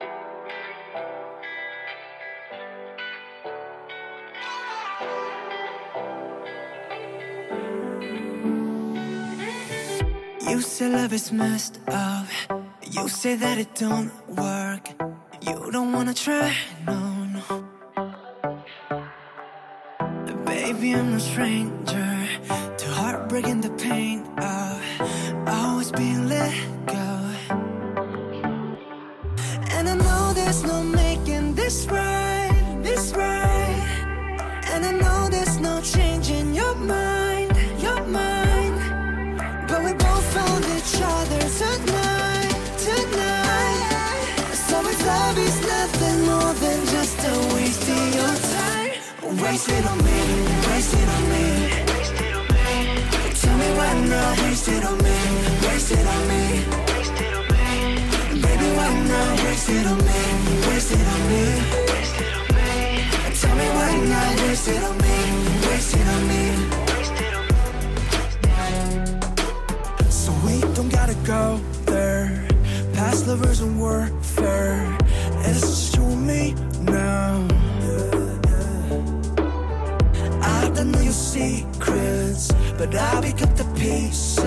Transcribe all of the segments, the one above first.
You say love is messed up. You say that it don't work. You don't wanna try, no, no. Baby, I'm no stranger to heartbreak and the pain of always being let there's no making this right, this right. And I know there's no changing your mind, your mind. But we both found each other tonight, tonight. So if love is nothing more than just a waste of your time, waste it on me, waste it on me. Tell me why not, waste it on me, waste it on me. Baby, why not, waste it on me, waste it on me. Tell me why not, waste it on me, waste it on me. So we don't gotta go there. Past lovers and warfare. It's just you and me now. I don't know your secrets, but I'll pick up the pieces.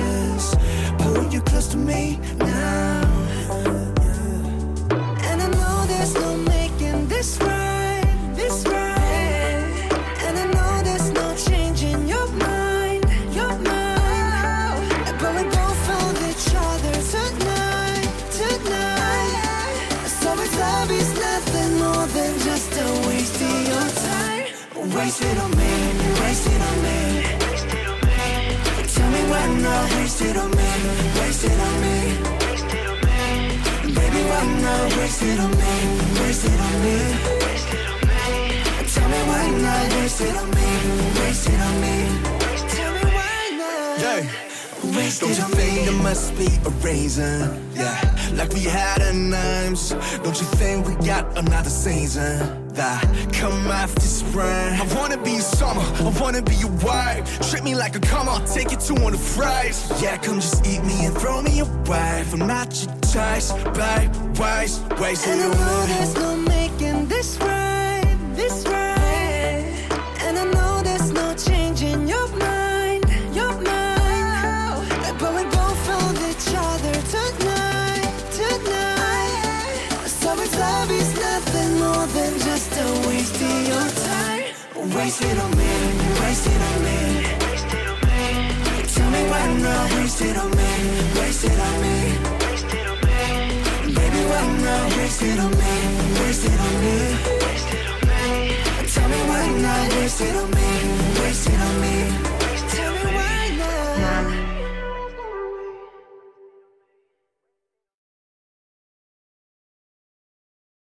Waste it on me, waste it on me. Tell me why not waste it on me, waste it on me. Baby, why not waste it on me, waste it on me. Tell me why not waste on me, waste on me. Tell me why not. Yeah. Waste Don't you on think there must be a reason? Yeah, like we had a names. Don't you think we got another season? That come after spring. I wanna be summer, I wanna be your wife. Treat me like a come I'll take you to one of the fries. Yeah, come just eat me and throw me away. I'm not your choice, babe. Waste, waste And it know away. there's no making love is nothing more than just a waste of your time, waste it on me, waste it on me. Tell me why not waste it on me, waste it on me. Baby, why not waste it on me? Waste it on me. Tell me why not waste it on me?